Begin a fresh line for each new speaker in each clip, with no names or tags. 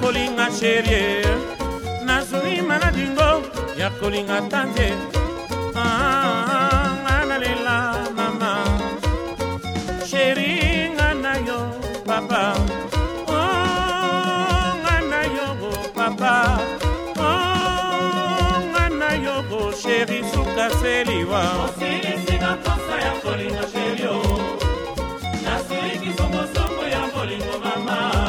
kolinga sherie nazwi manadingo ya kolinga tante nga ah, ah, ah, nalela mama sheri nga na yo papa nga na yo papa nga na yo sheri sukaseliwa osilisinga mposa ya kolinga sherio oh.
nasulikisongosongo ya kolingo mama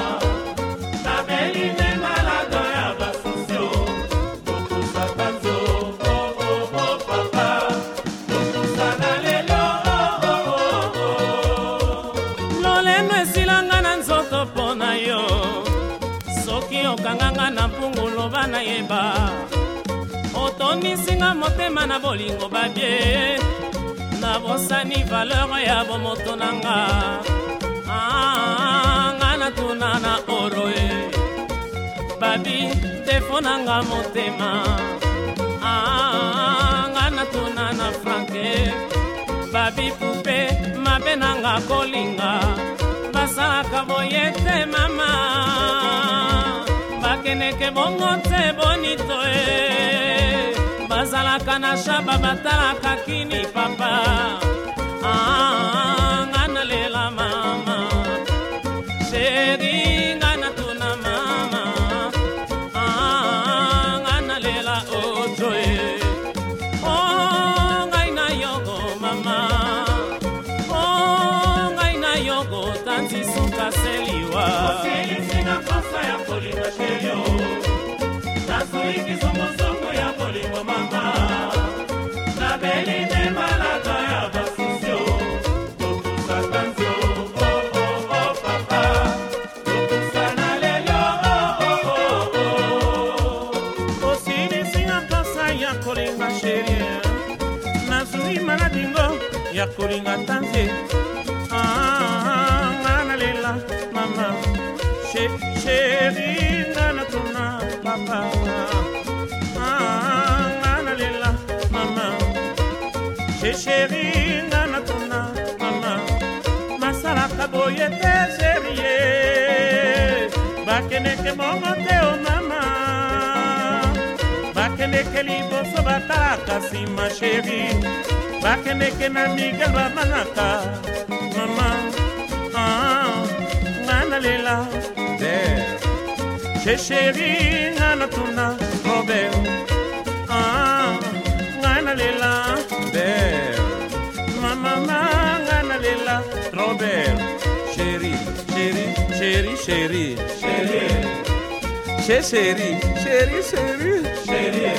kitoko mpo na yo soki okanganga na mpungu loba nayeba otondisinga motema na bolingo babie na bosani valeur ya bomoto ah, na e. ah, nga nga natuna na oroe babi defo na nga motema nga natuna na franke babi pupe mabe na nga kolinga makambo ye te mama bakendeke bongo te bonito e bazalaka na shaba batalaka kini papa ah, ah, ah. nayelinsinga mposo ya kolinga sherio nasoyikiso mosongo ya kolingo mama
nabeli nde malaka ya basusio tokusaka nzio oo oh, oh, oh, papa
tokusana lelo osilisinga mposa ya kolinga sherie nazwi maladingo ya kolinga tanze chérie, nana tuna papa. Ah, ah, ah nana lela mama. Che chérie, nana tuna mama. Masala kaboye te oh, chérie. Bakeneke momo te o mama. Bakeneke liboso batalaka sima chérie. Bakeneke na migel bamanaka mama. Ah, ah, nana lela mama. חובר, ששירי הנתונה חובר, אה, רנה לילה בר, מה מה מה רנה לילה רובר, שרי, שרי, שרי, שרי, שרי, ששרי, שרי, שרי, שרי,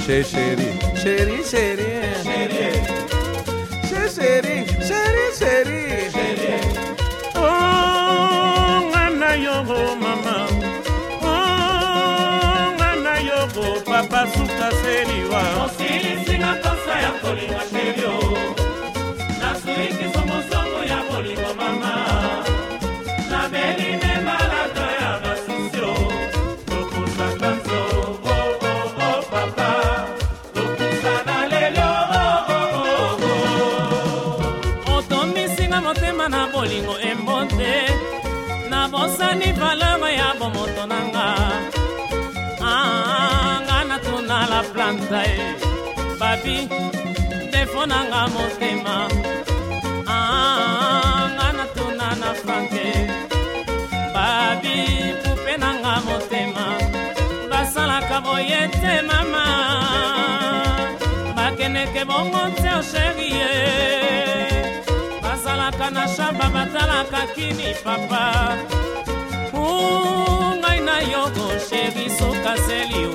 ששרי, שרי, שרי, ששרי, שרי, שרי bapasuka seliwa mosilisinga mposa ya kolinga
kokanisa ye babi defo nanga motema anga ah, natuna na franke babi pupe nanga motema basalaka boye te mama bakendeke bongo te osheri ye bazalaka na shaba batalaka kini papa ngai na yo kosheri sukaseli